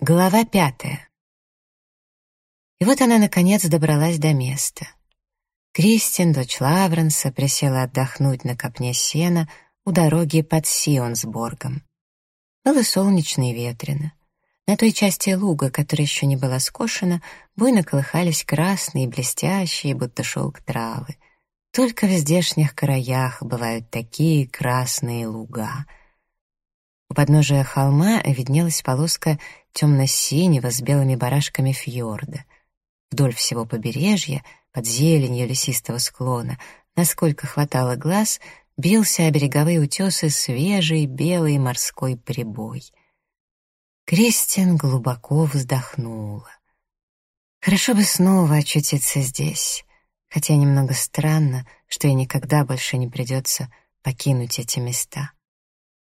Глава пятая. И вот она, наконец, добралась до места. Кристин, дочь Лавренса, присела отдохнуть на копне сена у дороги под Сионсборгом. Было солнечно и ветрено. На той части луга, которая еще не была скошена, буйно колыхались красные, блестящие, будто шелк травы. Только в здешних краях бывают такие красные луга — у подножия холма виднелась полоска темно-синего с белыми барашками фьорда. Вдоль всего побережья, под зеленью лесистого склона, насколько хватало глаз, бился о береговые утесы свежий белый морской прибой. Кристин глубоко вздохнула. Хорошо бы снова очутиться здесь, хотя немного странно, что ей никогда больше не придется покинуть эти места.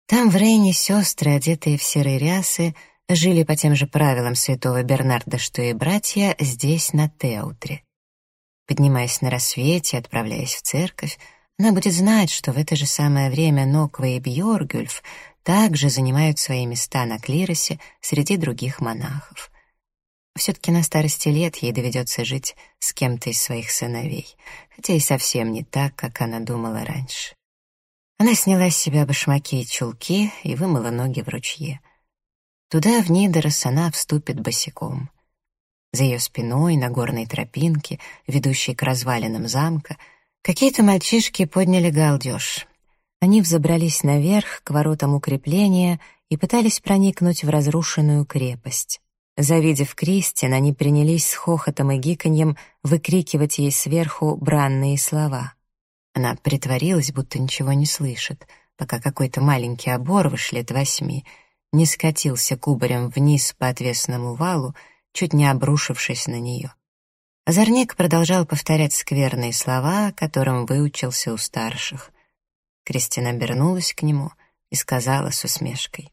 Там в Рейне сестры, одетые в серые рясы, жили по тем же правилам святого Бернарда, что и братья, здесь, на Теутре. Поднимаясь на рассвете, отправляясь в церковь, она будет знать, что в это же самое время Ноква и Бьоргюльф также занимают свои места на клиросе среди других монахов. Все-таки на старости лет ей доведется жить с кем-то из своих сыновей, хотя и совсем не так, как она думала раньше. Она сняла с себя башмаки и чулки и вымыла ноги в ручье. Туда, в Нидерос, она вступит босиком. За ее спиной, на горной тропинке, ведущей к развалинам замка, какие-то мальчишки подняли галдеж. Они взобрались наверх, к воротам укрепления, и пытались проникнуть в разрушенную крепость. Завидев Кристин, они принялись с хохотом и гиканьем выкрикивать ей сверху бранные слова — она притворилась, будто ничего не слышит, пока какой-то маленький оборвыш лет восьми не скатился кубарем вниз по отвесному валу, чуть не обрушившись на нее. Озорник продолжал повторять скверные слова, которым выучился у старших. Кристина обернулась к нему и сказала с усмешкой.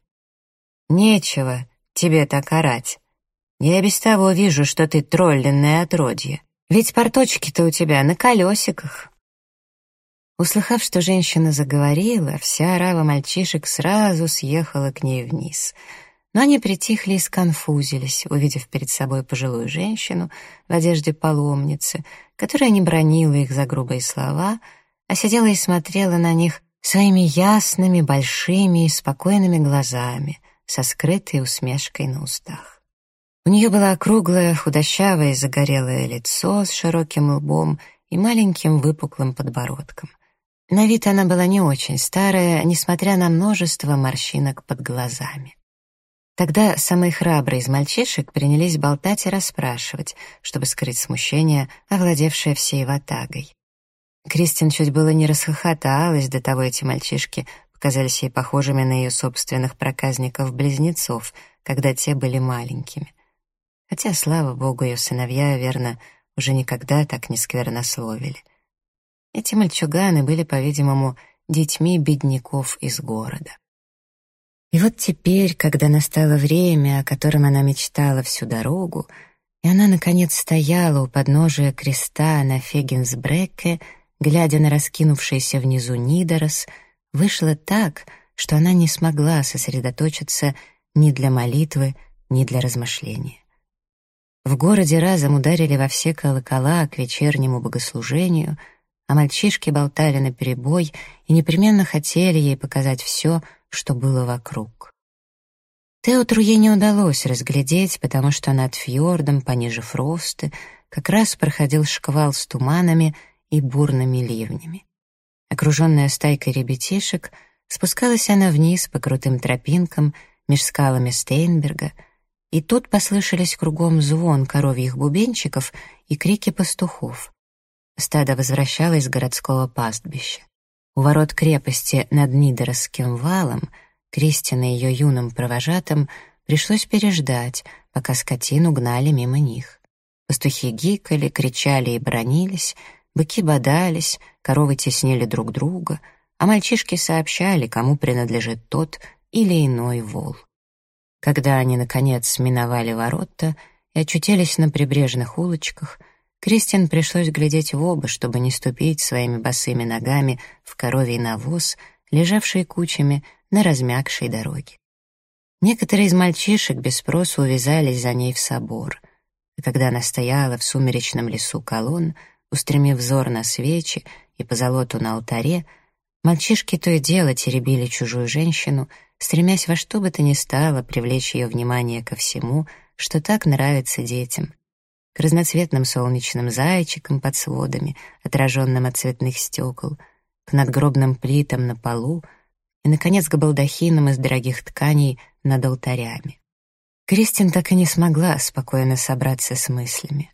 «Нечего тебе так орать. Я без того вижу, что ты тролленное отродье. Ведь порточки-то у тебя на колесиках». Услыхав, что женщина заговорила, вся орава мальчишек сразу съехала к ней вниз. Но они притихли и сконфузились, увидев перед собой пожилую женщину в одежде паломницы, которая не бронила их за грубые слова, а сидела и смотрела на них своими ясными, большими и спокойными глазами, со скрытой усмешкой на устах. У нее было округлое, худощавое, загорелое лицо с широким лбом и маленьким выпуклым подбородком. На вид она была не очень старая, несмотря на множество морщинок под глазами. Тогда самые храбрые из мальчишек принялись болтать и расспрашивать, чтобы скрыть смущение, овладевшее всей ватагой. Кристин чуть было не расхохоталась, до того эти мальчишки показались ей похожими на ее собственных проказников-близнецов, когда те были маленькими. Хотя, слава богу, ее сыновья, верно, уже никогда так не сквернословили — эти мальчуганы были, по-видимому, детьми бедняков из города. И вот теперь, когда настало время, о котором она мечтала всю дорогу, и она, наконец, стояла у подножия креста на Фегенсбреке, глядя на раскинувшийся внизу Нидорос, вышло так, что она не смогла сосредоточиться ни для молитвы, ни для размышления. В городе разом ударили во все колокола к вечернему богослужению — а мальчишки болтали наперебой и непременно хотели ей показать все, что было вокруг. Теотру ей не удалось разглядеть, потому что над фьордом, пониже Фросты, как раз проходил шквал с туманами и бурными ливнями. Окруженная стайкой ребятишек, спускалась она вниз по крутым тропинкам меж скалами Стейнберга, и тут послышались кругом звон коровьих бубенчиков и крики пастухов. Стадо возвращалось с городского пастбища. У ворот крепости над Нидерским валом Кристина и ее юным провожатым пришлось переждать, пока скотину гнали мимо них. Пастухи гикали, кричали и бронились, быки бодались, коровы теснили друг друга, а мальчишки сообщали, кому принадлежит тот или иной вол. Когда они, наконец, миновали ворота и очутились на прибрежных улочках, Кристин пришлось глядеть в оба, чтобы не ступить своими босыми ногами в коровий навоз, лежавший кучами на размягшей дороге. Некоторые из мальчишек без спросу увязались за ней в собор, и когда она стояла в сумеречном лесу колонн, устремив взор на свечи и по золоту на алтаре, мальчишки то и дело теребили чужую женщину, стремясь во что бы то ни стало привлечь ее внимание ко всему, что так нравится детям, к разноцветным солнечным зайчикам под сводами, отраженным от цветных стекол, к надгробным плитам на полу и, наконец, к балдахинам из дорогих тканей над алтарями. Кристин так и не смогла спокойно собраться с мыслями,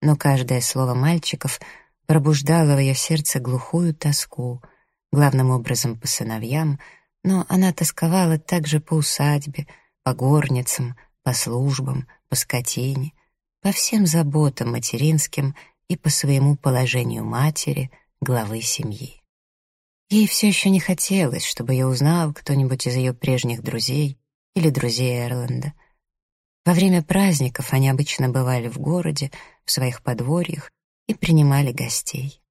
но каждое слово мальчиков пробуждало в ее сердце глухую тоску, главным образом по сыновьям, но она тосковала также по усадьбе, по горницам, по службам, по скотине, по всем заботам материнским и по своему положению матери, главы семьи. Ей все еще не хотелось, чтобы ее узнал кто-нибудь из ее прежних друзей или друзей Эрланда. Во время праздников они обычно бывали в городе, в своих подворьях и принимали гостей.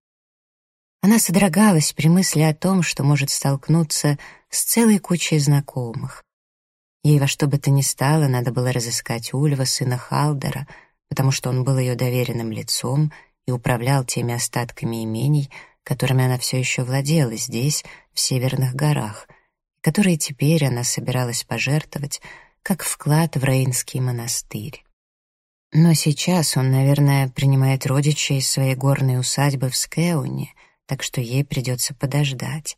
Она содрогалась при мысли о том, что может столкнуться с целой кучей знакомых. Ей во что бы то ни стало надо было разыскать Ульва, сына Халдера, потому что он был ее доверенным лицом и управлял теми остатками имений, которыми она все еще владела здесь, в Северных горах, которые теперь она собиралась пожертвовать как вклад в Рейнский монастырь. Но сейчас он, наверное, принимает родичей из своей горной усадьбы в Скеуне, так что ей придется подождать.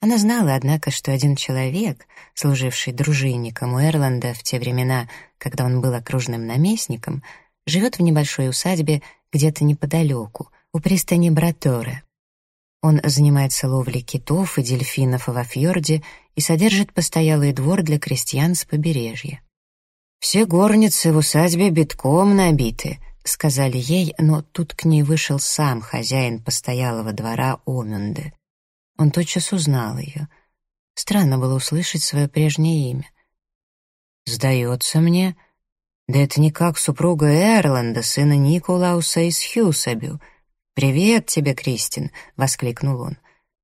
Она знала, однако, что один человек, служивший дружинником у Эрланда в те времена, когда он был окружным наместником, живет в небольшой усадьбе где-то неподалеку, у пристани Браторе. Он занимается ловлей китов и дельфинов во фьорде и содержит постоялый двор для крестьян с побережья. «Все горницы в усадьбе битком набиты», — сказали ей, но тут к ней вышел сам хозяин постоялого двора Омюнде. Он тотчас узнал ее. Странно было услышать свое прежнее имя. «Сдается мне...» «Да это не как супруга Эрланда, сына Николауса из Хьюсабю», «Привет тебе, Кристин!» — воскликнул он.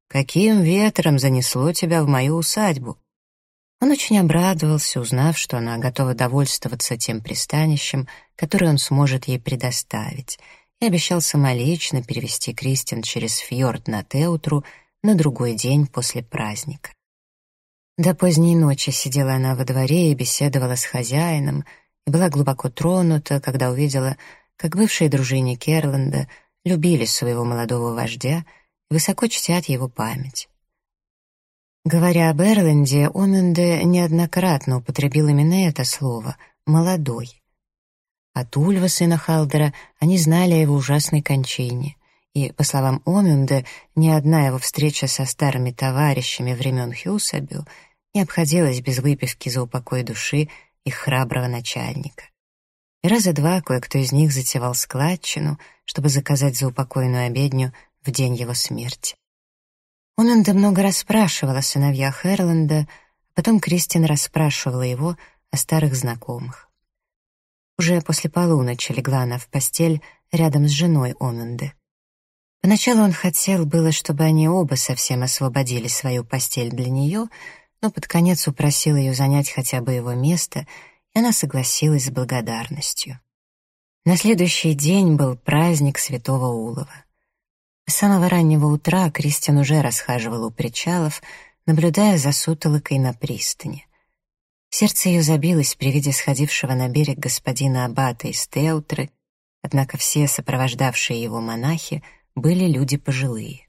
«Каким ветром занесло тебя в мою усадьбу?» Он очень обрадовался, узнав, что она готова довольствоваться тем пристанищем, которое он сможет ей предоставить, и обещал самолично перевести Кристин через фьорд на Теутру на другой день после праздника. До поздней ночи сидела она во дворе и беседовала с хозяином, и была глубоко тронута, когда увидела, как бывшие дружинники Эрланда — любили своего молодого вождя и высоко чтят его память. Говоря об Эрленде, Омюнде неоднократно употребил именно это слово «молодой». От Ульва, сына Халдера, они знали о его ужасной кончине, и, по словам Омюнде, ни одна его встреча со старыми товарищами времен Хьюсабю не обходилась без выпивки за упокой души их храброго начальника. И раза два кое-кто из них затевал складчину, чтобы заказать заупокойную обедню в день его смерти. Онанда много расспрашивал о сыновьях Эрленда, а потом Кристин расспрашивала его о старых знакомых. Уже после полуночи легла она в постель рядом с женой Онанды. Поначалу он хотел было, чтобы они оба совсем освободили свою постель для нее, но под конец упросил ее занять хотя бы его место — и она согласилась с благодарностью. На следующий день был праздник Святого Улова. С самого раннего утра Кристин уже расхаживала у причалов, наблюдая за сутолокой на пристани. Сердце ее забилось при виде сходившего на берег господина Аббата из Теутры, однако все сопровождавшие его монахи были люди пожилые.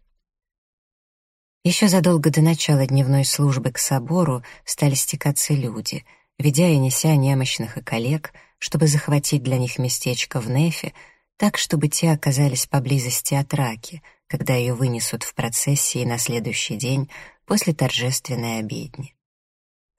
Еще задолго до начала дневной службы к собору стали стекаться люди — ведя и неся немощных и коллег, чтобы захватить для них местечко в Нефе, так, чтобы те оказались поблизости от Раки, когда ее вынесут в процессии на следующий день после торжественной обедни.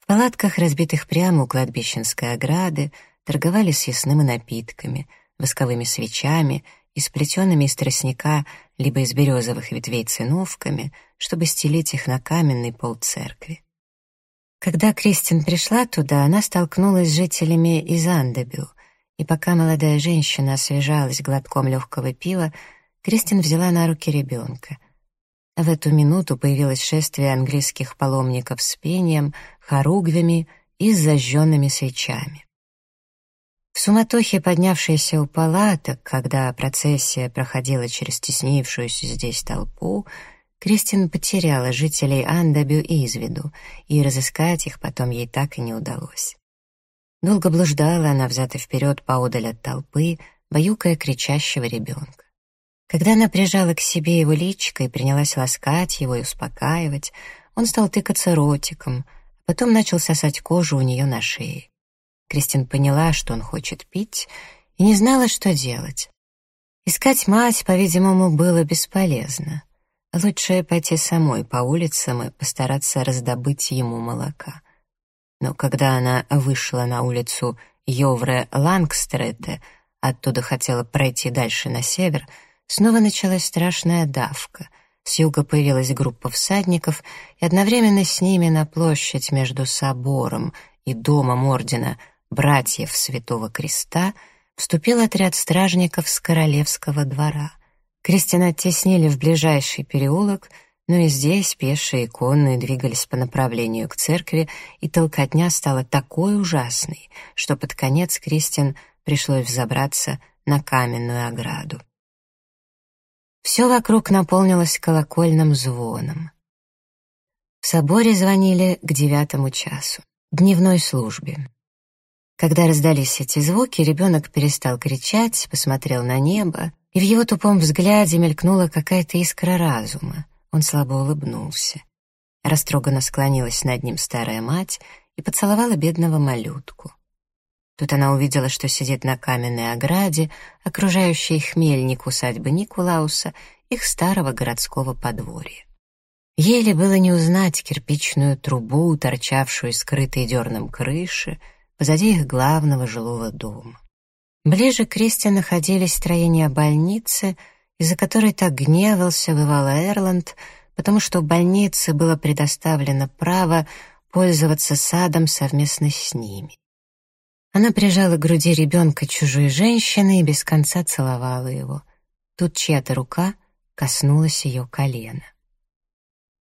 В палатках, разбитых прямо у кладбищенской ограды, торговали съестными напитками, восковыми свечами и сплетенными из тростника либо из березовых ветвей циновками, чтобы стелить их на каменный пол церкви. Когда Кристин пришла туда, она столкнулась с жителями из Андебю, и пока молодая женщина освежалась глотком легкого пива, Кристин взяла на руки ребенка. В эту минуту появилось шествие английских паломников с пением, хоругвями и с зажженными свечами. В суматохе, поднявшейся у палаток, когда процессия проходила через теснившуюся здесь толпу, Кристин потеряла жителей Андабю из виду, и разыскать их потом ей так и не удалось. Долго блуждала она взад и вперед поодаль от толпы, баюкая кричащего ребенка. Когда она прижала к себе его личико и принялась ласкать его и успокаивать, он стал тыкаться ротиком, а потом начал сосать кожу у нее на шее. Кристин поняла, что он хочет пить, и не знала, что делать. Искать мать, по-видимому, было бесполезно. Лучше пойти самой по улицам и постараться раздобыть ему молока. Но когда она вышла на улицу Йовре Лангстрете, оттуда хотела пройти дальше на север, снова началась страшная давка. С юга появилась группа всадников, и одновременно с ними на площадь между собором и домом ордена братьев Святого Креста вступил отряд стражников с королевского двора. Кристина оттеснили в ближайший переулок, но и здесь пешие и конные двигались по направлению к церкви, и толкотня стала такой ужасной, что под конец Кристин пришлось взобраться на каменную ограду. Все вокруг наполнилось колокольным звоном. В соборе звонили к девятому часу, дневной службе. Когда раздались эти звуки, ребенок перестал кричать, посмотрел на небо, и в его тупом взгляде мелькнула какая-то искра разума. Он слабо улыбнулся. Растроганно склонилась над ним старая мать и поцеловала бедного малютку. Тут она увидела, что сидит на каменной ограде, окружающей хмельник усадьбы Никулауса, их старого городского подворья. Еле было не узнать кирпичную трубу, торчавшую из скрытой дерном крыши, позади их главного жилого дома. Ближе к Кристи находились строения больницы, из-за которой так гневался бывало Эрланд, потому что больнице было предоставлено право пользоваться садом совместно с ними. Она прижала к груди ребенка чужой женщины и без конца целовала его. Тут чья-то рука коснулась ее колена.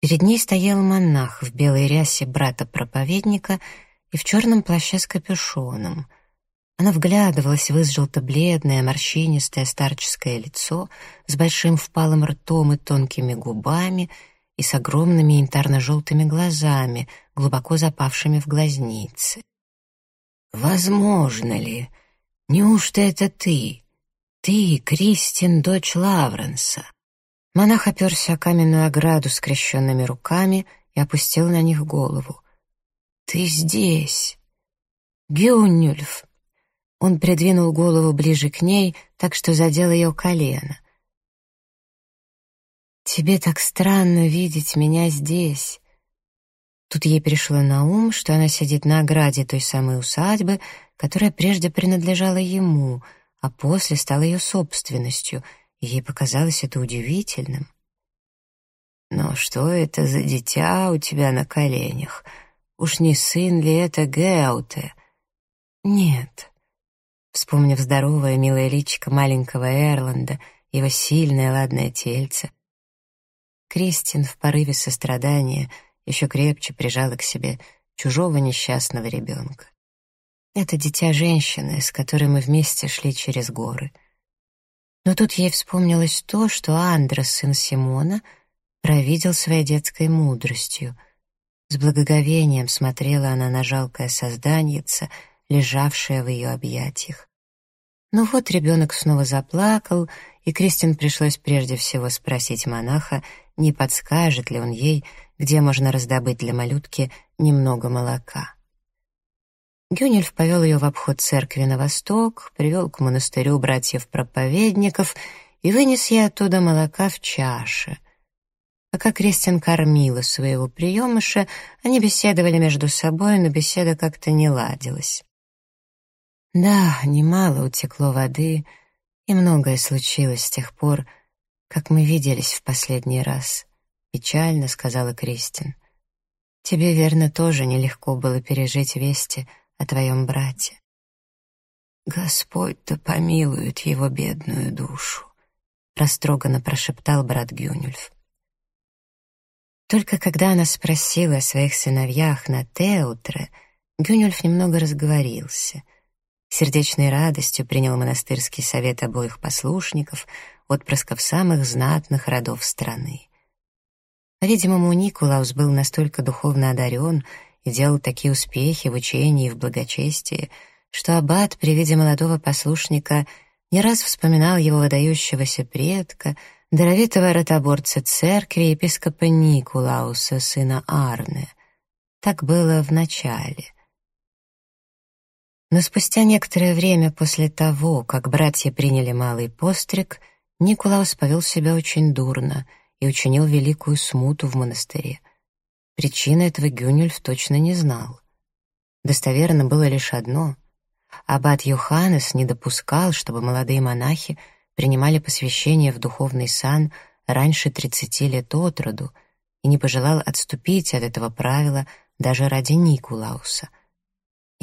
Перед ней стоял монах в белой рясе брата-проповедника и в черном плаще с капюшоном. Она вглядывалась в изжелто-бледное, морщинистое старческое лицо с большим впалым ртом и тонкими губами и с огромными янтарно-желтыми глазами, глубоко запавшими в глазницы. «Возможно ли? Неужто это ты? Ты, Кристин, дочь Лавренса?» Монах оперся о каменную ограду скрещенными руками и опустил на них голову. «Ты здесь!» «Гюнюльф!» Он придвинул голову ближе к ней, так что задел ее колено. «Тебе так странно видеть меня здесь!» Тут ей пришло на ум, что она сидит на ограде той самой усадьбы, которая прежде принадлежала ему, а после стала ее собственностью, и ей показалось это удивительным. «Но что это за дитя у тебя на коленях?» Уж не сын ли это Геуте? Нет. Вспомнив здоровое, милое личико маленького Эрланда, его сильное, ладное тельце, Кристин в порыве сострадания еще крепче прижала к себе чужого несчастного ребенка. Это дитя женщины, с которой мы вместе шли через горы. Но тут ей вспомнилось то, что Андрес, сын Симона, провидел своей детской мудростью — с благоговением смотрела она на жалкое созданиеце, лежавшее в ее объятиях. Но вот ребенок снова заплакал, и Кристин пришлось прежде всего спросить монаха, не подскажет ли он ей, где можно раздобыть для малютки немного молока. Гюнельф повел ее в обход церкви на восток, привел к монастырю братьев-проповедников и вынес ей оттуда молока в чаше. Пока Кристин кормила своего приемыша, они беседовали между собой, но беседа как-то не ладилась. Да, немало утекло воды, и многое случилось с тех пор, как мы виделись в последний раз. Печально, сказала Кристин. Тебе, верно, тоже нелегко было пережить вести о твоем брате. Господь-то помилует его бедную душу, растроганно прошептал брат Гюнюльф. Только когда она спросила о своих сыновьях на Теутре, Гюнюльф немного разговорился. Сердечной радостью принял монастырский совет обоих послушников, отпрысков самых знатных родов страны. По-видимому, Никулаус был настолько духовно одарен и делал такие успехи в учении и в благочестии, что аббат при виде молодого послушника не раз вспоминал его выдающегося предка, даровитого ротоборца церкви епископа Никулауса, сына Арне. Так было в начале. Но спустя некоторое время после того, как братья приняли малый постриг, Никулаус повел себя очень дурно и учинил великую смуту в монастыре. Причины этого Гюнюльф точно не знал. Достоверно было лишь одно. Аббат Йоханнес не допускал, чтобы молодые монахи принимали посвящение в духовный сан раньше 30 лет от роду и не пожелал отступить от этого правила даже ради Никулауса —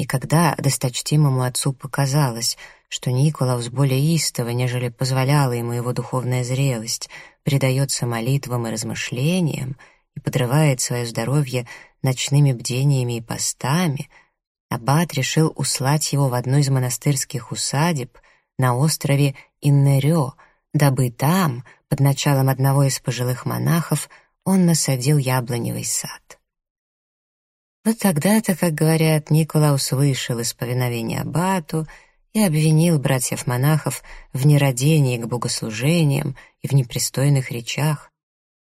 и когда досточтимому отцу показалось, что Николаус более истово, нежели позволяла ему его духовная зрелость, предается молитвам и размышлениям и подрывает свое здоровье ночными бдениями и постами, аббат решил услать его в одну из монастырских усадеб на острове Иннерё, дабы там, под началом одного из пожилых монахов, он насадил яблоневый сад. Вот тогда-то, как говорят, Николаус вышел из повиновения аббату и обвинил братьев-монахов в нерадении к богослужениям и в непристойных речах,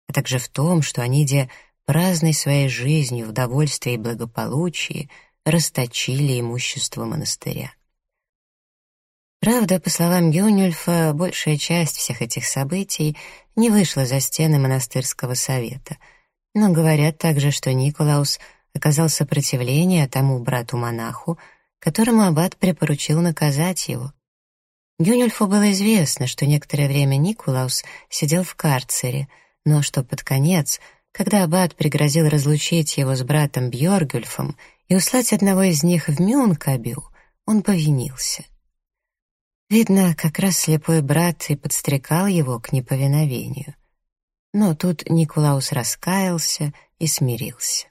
а также в том, что они, де праздной своей жизнью в довольстве и благополучии, расточили имущество монастыря. Правда, по словам Гюнюльфа, большая часть всех этих событий не вышла за стены монастырского совета, но говорят также, что Николаус — оказал сопротивление тому брату-монаху, которому аббат припоручил наказать его. Гюнюльфу было известно, что некоторое время Никулаус сидел в карцере, но что под конец, когда аббат пригрозил разлучить его с братом Бьоргюльфом и услать одного из них в Мюнкабю, он повинился. Видно, как раз слепой брат и подстрекал его к неповиновению. Но тут Никулаус раскаялся и смирился.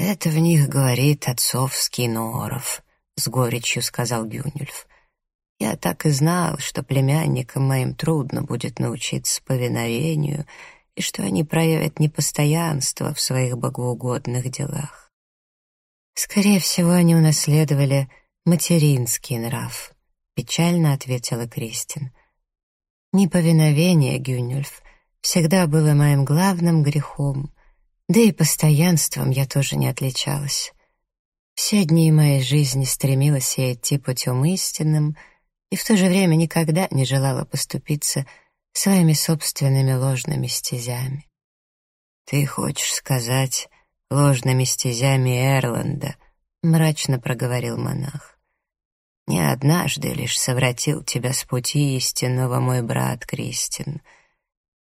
«Это в них говорит отцовский норов», — с горечью сказал Гюнюльф. «Я так и знал, что племянникам моим трудно будет научиться повиновению и что они проявят непостоянство в своих богоугодных делах. Скорее всего, они унаследовали материнский нрав», — печально ответила Кристин. «Неповиновение, Гюнюльф, всегда было моим главным грехом» Да и постоянством я тоже не отличалась. Все дни моей жизни стремилась я идти путем истинным и в то же время никогда не желала поступиться своими собственными ложными стезями. «Ты хочешь сказать ложными стезями Эрланда?» — мрачно проговорил монах. «Не однажды лишь совратил тебя с пути истинного мой брат Кристин —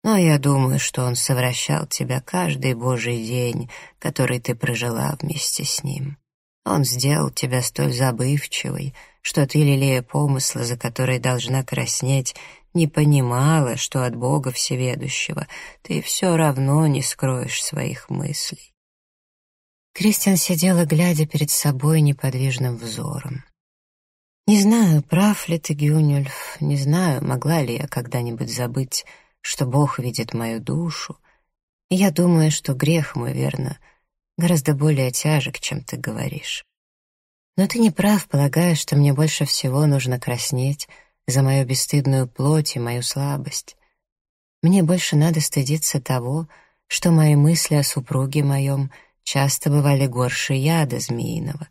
но я думаю, что он совращал тебя каждый божий день, который ты прожила вместе с ним. Он сделал тебя столь забывчивой, что ты, лелея помысла, за которой должна краснеть, не понимала, что от Бога Всеведущего ты все равно не скроешь своих мыслей. Кристиан сидела, глядя перед собой неподвижным взором. Не знаю, прав ли ты, Гюнюльф, не знаю, могла ли я когда-нибудь забыть, что Бог видит мою душу, и я думаю, что грех мой, верно, гораздо более тяжек, чем ты говоришь. Но ты не прав, полагая, что мне больше всего нужно краснеть за мою бесстыдную плоть и мою слабость. Мне больше надо стыдиться того, что мои мысли о супруге моем часто бывали горше яда змеиного.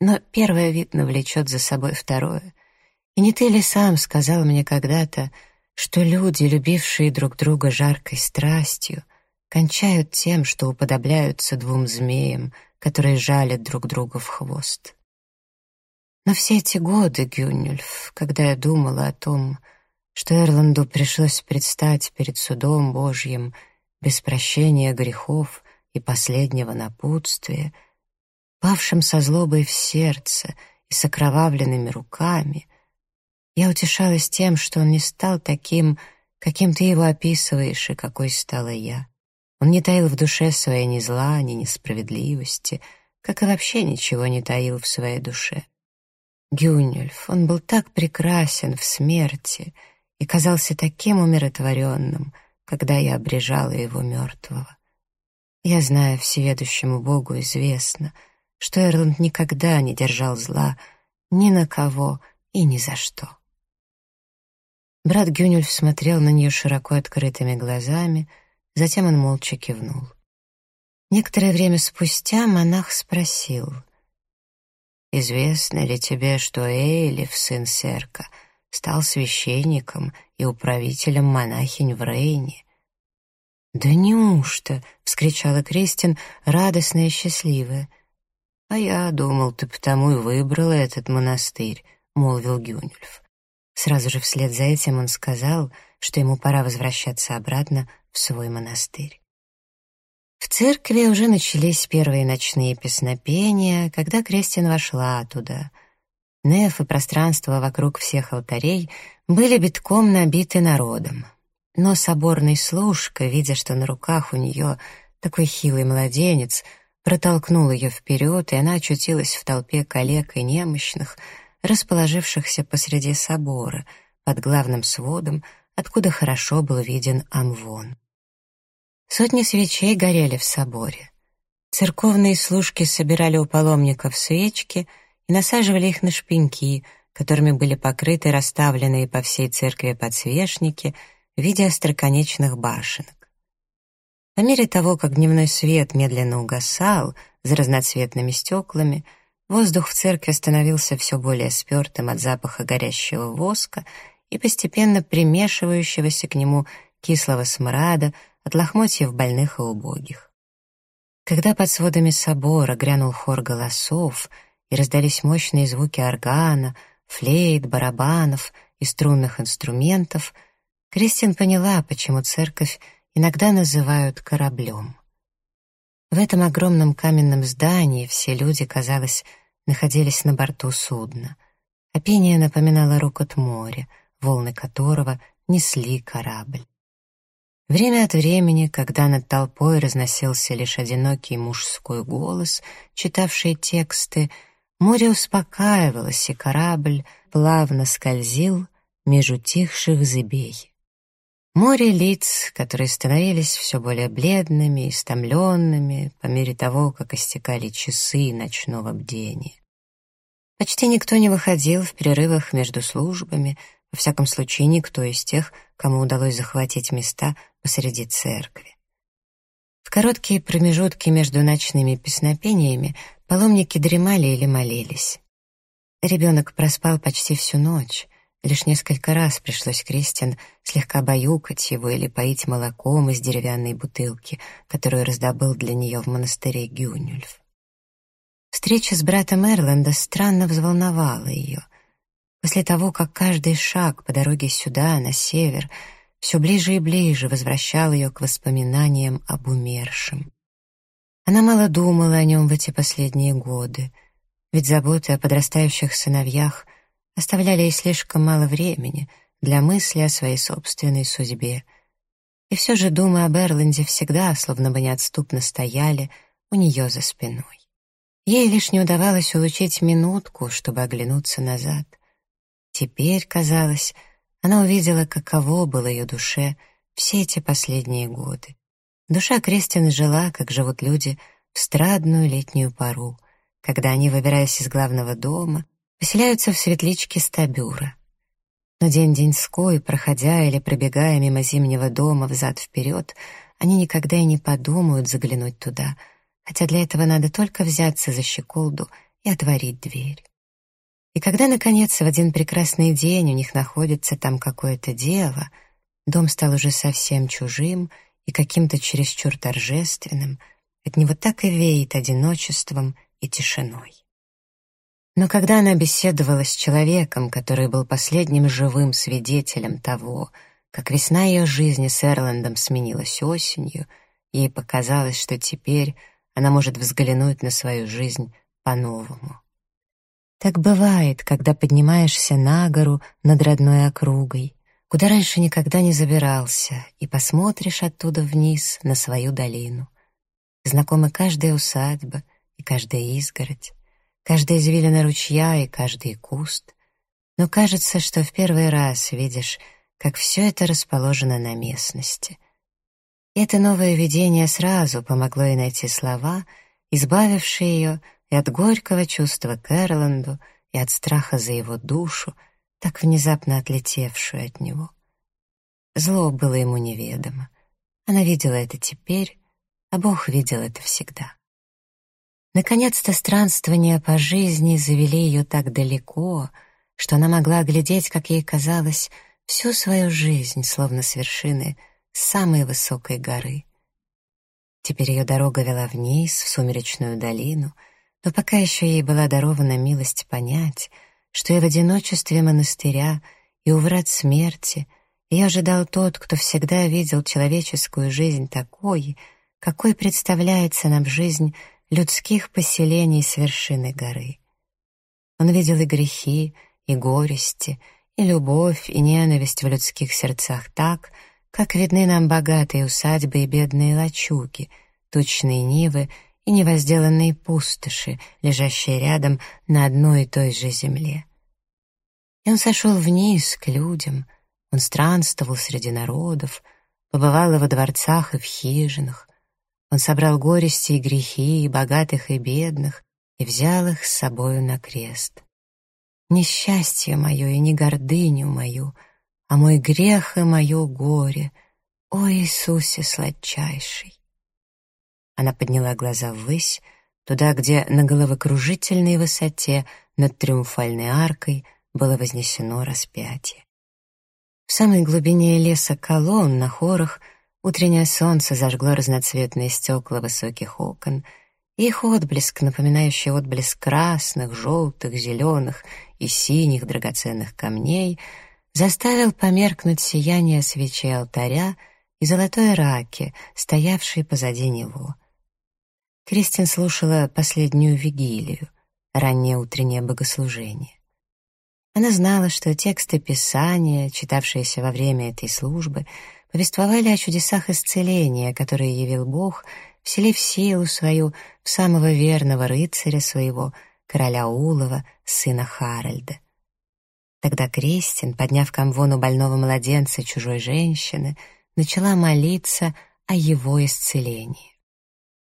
Но первое, видно, влечет за собой второе. И не ты ли сам сказал мне когда-то, что люди, любившие друг друга жаркой страстью, кончают тем, что уподобляются двум змеям, которые жалят друг друга в хвост. Но все эти годы, Гюнюльф, когда я думала о том, что Эрланду пришлось предстать перед судом Божьим без прощения грехов и последнего напутствия, павшим со злобой в сердце и с окровавленными руками, я утешалась тем, что он не стал таким, каким ты его описываешь, и какой стала я. Он не таил в душе своей ни зла, ни несправедливости, как и вообще ничего не таил в своей душе. Гюнюльф, он был так прекрасен в смерти и казался таким умиротворенным, когда я обрежала его мертвого. Я знаю, всеведущему Богу известно, что Эрланд никогда не держал зла ни на кого и ни за что. Брат Гюнюльф смотрел на нее широко открытыми глазами, затем он молча кивнул. Некоторое время спустя монах спросил, «Известно ли тебе, что Эйлиф, сын Серка, стал священником и управителем монахинь в Рейне?» «Да неужто?» — вскричала Кристин, радостная и счастливая. «А я думал, ты потому и выбрала этот монастырь», — молвил Гюнюльф. Сразу же вслед за этим он сказал, что ему пора возвращаться обратно в свой монастырь. В церкви уже начались первые ночные песнопения, когда Кристин вошла туда. Неф и пространство вокруг всех алтарей были битком набиты народом. Но соборный служка, видя, что на руках у нее такой хилый младенец, протолкнул ее вперед, и она очутилась в толпе коллег и немощных, расположившихся посреди собора, под главным сводом, откуда хорошо был виден Амвон. Сотни свечей горели в соборе. Церковные служки собирали у паломников свечки и насаживали их на шпеньки, которыми были покрыты расставленные по всей церкви подсвечники в виде остроконечных башенок. По мере того, как дневной свет медленно угасал за разноцветными стеклами, воздух в церкви становился все более спертым от запаха горящего воска и постепенно примешивающегося к нему кислого смрада от лохмотьев больных и убогих. Когда под сводами собора грянул хор голосов и раздались мощные звуки органа, флейт, барабанов и струнных инструментов, Кристин поняла, почему церковь иногда называют кораблем. В этом огромном каменном здании все люди, казалось, находились на борту судна, а пение напоминало рокот моря, волны которого несли корабль. Время от времени, когда над толпой разносился лишь одинокий мужской голос, читавший тексты, море успокаивалось, и корабль плавно скользил между тихших зыбей. Море лиц, которые становились все более бледными и истомленными по мере того, как истекали часы ночного бдения. Почти никто не выходил в перерывах между службами, во всяком случае, никто из тех, кому удалось захватить места посреди церкви. В короткие промежутки между ночными песнопениями паломники дремали или молились. Ребенок проспал почти всю ночь. Лишь несколько раз пришлось Кристин слегка баюкать его или поить молоком из деревянной бутылки, которую раздобыл для нее в монастыре Гюнюльф. Встреча с братом Эрланда странно взволновала ее. После того, как каждый шаг по дороге сюда, на север, все ближе и ближе возвращал ее к воспоминаниям об умершем. Она мало думала о нем в эти последние годы, ведь заботы о подрастающих сыновьях оставляли ей слишком мало времени для мысли о своей собственной судьбе. И все же думы об Эрленде всегда, словно бы неотступно стояли у нее за спиной. Ей лишь не удавалось улучить минутку, чтобы оглянуться назад. Теперь, казалось, она увидела, каково было ее душе все эти последние годы. Душа Кристин жила, как живут люди, в страдную летнюю пору, когда они, выбираясь из главного дома, поселяются в светличке стабюра. Но день-деньской, проходя или пробегая мимо зимнего дома взад-вперед, они никогда и не подумают заглянуть туда, хотя для этого надо только взяться за щеколду и отворить дверь. И когда, наконец, в один прекрасный день у них находится там какое-то дело, дом стал уже совсем чужим и каким-то чересчур торжественным, от него так и веет одиночеством и тишиной. Но когда она беседовала с человеком, который был последним живым свидетелем того, как весна ее жизни с Эрландом сменилась осенью, ей показалось, что теперь она может взглянуть на свою жизнь по-новому. Так бывает, когда поднимаешься на гору над родной округой, куда раньше никогда не забирался, и посмотришь оттуда вниз на свою долину. Знакома каждая усадьба и каждая изгородь, каждая извилина ручья и каждый куст. Но кажется, что в первый раз видишь, как все это расположено на местности. Это новое видение сразу помогло ей найти слова, избавившие ее и от горького чувства к Эрланду, и от страха за его душу, так внезапно отлетевшую от него. Зло было ему неведомо. Она видела это теперь, а Бог видел это всегда. Наконец-то странствования по жизни завели ее так далеко, что она могла глядеть, как ей казалось, всю свою жизнь, словно с вершины самой высокой горы. Теперь ее дорога вела вниз, в сумеречную долину, но пока еще ей была дарована милость понять, что и в одиночестве монастыря, и у врат смерти ее ожидал тот, кто всегда видел человеческую жизнь такой, какой представляется нам жизнь людских поселений с вершины горы. Он видел и грехи, и горести, и любовь, и ненависть в людских сердцах так, как видны нам богатые усадьбы и бедные лачуги, тучные нивы и невозделанные пустоши, лежащие рядом на одной и той же земле. И он сошел вниз к людям, он странствовал среди народов, побывал во дворцах, и в хижинах, он собрал горести и грехи, и богатых, и бедных, и взял их с собою на крест. Несчастье мое и не гордыню мою, а мой грех и мое горе, о Иисусе сладчайший. Она подняла глаза ввысь, туда, где на головокружительной высоте над триумфальной аркой было вознесено распятие. В самой глубине леса колонн на хорах утреннее солнце зажгло разноцветные стекла высоких окон, и их отблеск, напоминающий отблеск красных, желтых, зеленых и синих драгоценных камней, заставил померкнуть сияние свечей алтаря и золотой раки, стоявшей позади него. Кристин слушала последнюю вигилию, раннее утреннее богослужение. Она знала, что тексты Писания, читавшиеся во время этой службы, повествовали о чудесах исцеления, которые явил Бог, вселив силу свою в самого верного рыцаря своего, короля Улова, сына Харальда. Тогда Кристин, подняв камвону больного младенца чужой женщины, начала молиться о его исцелении.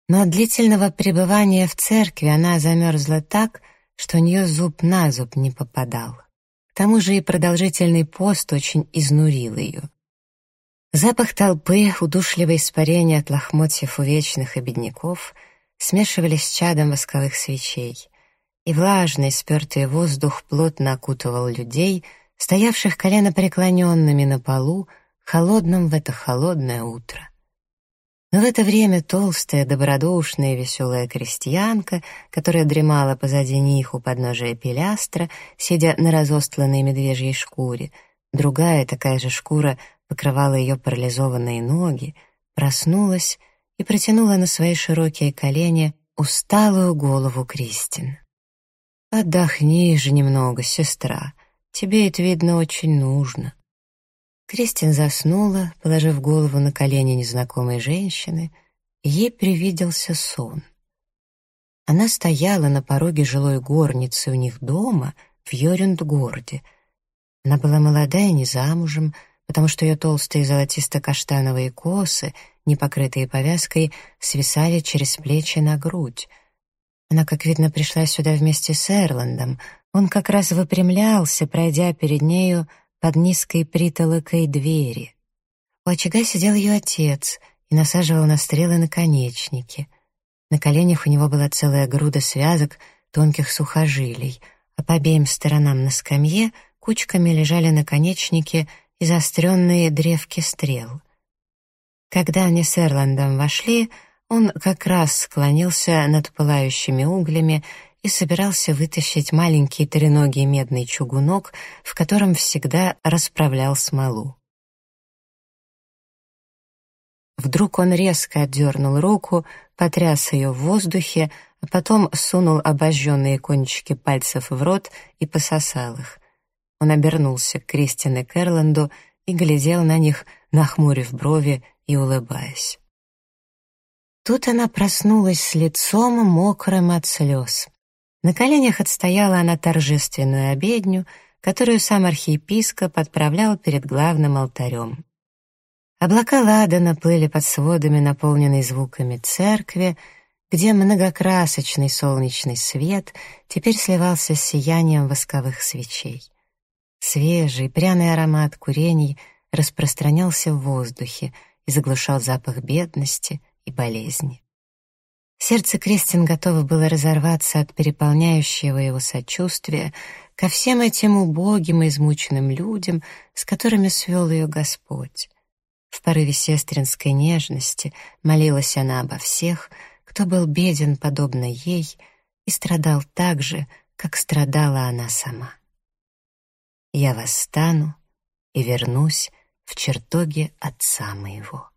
Но от длительного пребывания в церкви она замерзла так, что у нее зуб на зуб не попадал. К тому же и продолжительный пост очень изнурил ее. Запах толпы, удушливое испарение от лохмотьев увечных и бедняков смешивались с чадом восковых свечей, и влажный, спертый воздух плотно окутывал людей, стоявших коленопреклоненными на полу, холодным в это холодное утро. Но в это время толстая, добродушная, веселая крестьянка, которая дремала позади них у подножия пилястра, сидя на разостланной медвежьей шкуре, другая такая же шкура покрывала ее парализованные ноги, проснулась и протянула на свои широкие колени усталую голову Кристин. «Отдохни же немного, сестра, тебе это, видно, очень нужно». Кристин заснула, положив голову на колени незнакомой женщины, ей привиделся сон. Она стояла на пороге жилой горницы у них дома в Йорюндгорде. Она была молодая, не замужем, потому что ее толстые золотисто-каштановые косы, не покрытые повязкой, свисали через плечи на грудь. Она, как видно, пришла сюда вместе с Эрландом. Он как раз выпрямлялся, пройдя перед нею под низкой притолокой двери. У очага сидел ее отец и насаживал на стрелы наконечники. На коленях у него была целая груда связок тонких сухожилий, а по обеим сторонам на скамье кучками лежали наконечники и заостренные древки стрел. Когда они с Эрландом вошли, он как раз склонился над пылающими углями и собирался вытащить маленький треногий медный чугунок, в котором всегда расправлял смолу. Вдруг он резко отдернул руку, потряс ее в воздухе, а потом сунул обожженные кончики пальцев в рот и пососал их. Он обернулся к Кристин и Кэрланду и глядел на них, нахмурив брови и улыбаясь. Тут она проснулась с лицом мокрым от слез. На коленях отстояла она торжественную обедню, которую сам архиепископ отправлял перед главным алтарем. Облака ладана плыли под сводами, наполненной звуками церкви, где многокрасочный солнечный свет теперь сливался с сиянием восковых свечей. Свежий, пряный аромат курений распространялся в воздухе и заглушал запах бедности и болезни. Сердце Кристин готово было разорваться от переполняющего его сочувствия ко всем этим убогим и измученным людям, с которыми свел ее Господь. В порыве сестринской нежности молилась она обо всех, кто был беден, подобно ей, и страдал так же, как страдала она сама. «Я восстану и вернусь в чертоге отца моего».